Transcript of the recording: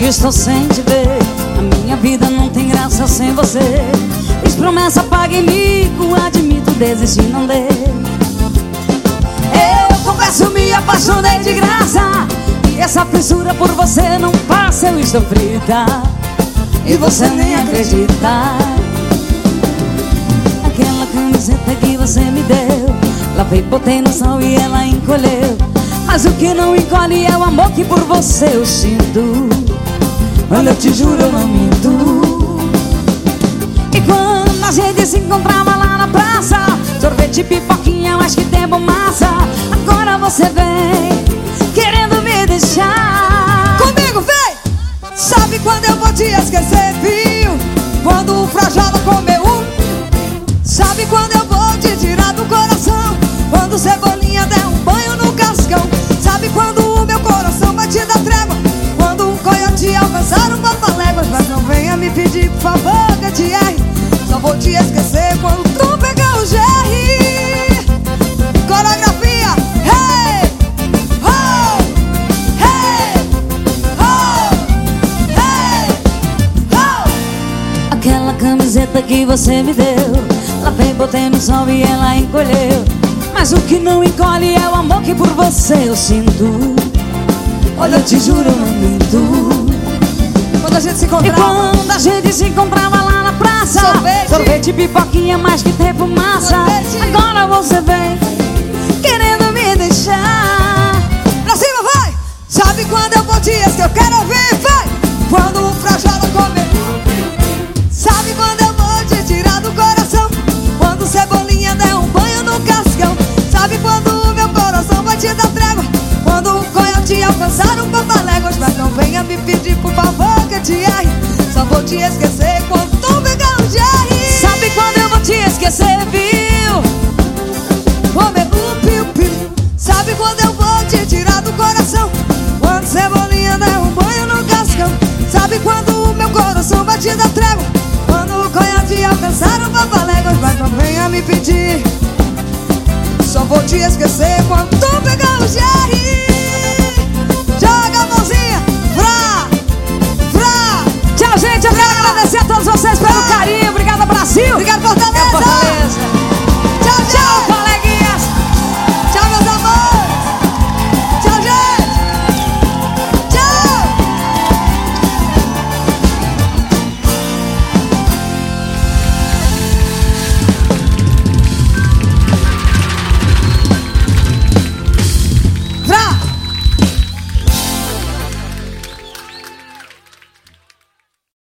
que estou sem te ver. A minha vida não tem graça sem você. Fiz promessa, paguei mico Admito, desisti, não dei Eu confesso, me apaixonei de graça. E essa fissura por você não passa Eu estou frita. E você nem acredita. Aquela camiseta que você me deu Lavei, botei no sol e ela encolheu Mas o que não encolhe é o amor que por você eu sinto. Olha, eu te juro, eu não minto. E quando a gente se encontrava lá na praça Sorvete, pipoquinha, mas que tempo massa. Agora você vem querendo me deixar. Comigo, vem! Sabe quando eu vou te esquecer, viu? Quando o frajola comeu um. Sabe quando eu vou te tirar do coração? Quando cebolinha pedir, por favor, que eu te erre Só vou te esquecer quando tu pegar o GR Coreografia, hey! Oh! Hey! Oh! Hey! Oh! Aquela camiseta que você me deu Lavei, botei no sol e ela encolheu Mas o que não encolhe é o amor que por você eu sinto Olha, eu te juro, eu não minto a gente se E encontrava quando a gente se encontrava lá na praça Sorvete. Sorvete, pipoquinha, mais que tempo massa Sorvete. Agora você vem querendo me deixar Pra cima, vai! Sabe quando eu vou te? Eu quero ouvir, vai! Te esquecer quando tu pegar o GR Sabe quando eu vou te esquecer, viu? Comer o piu-piu. Sabe quando eu vou te tirar do coração? Quando cebolinha der um banho no cascão. Sabe quando o meu coração vai te dar trégua? Quando o coiote alcançar o papaléguas Mas não venha me pedir. Só vou te esquecer quando tu pegar